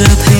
up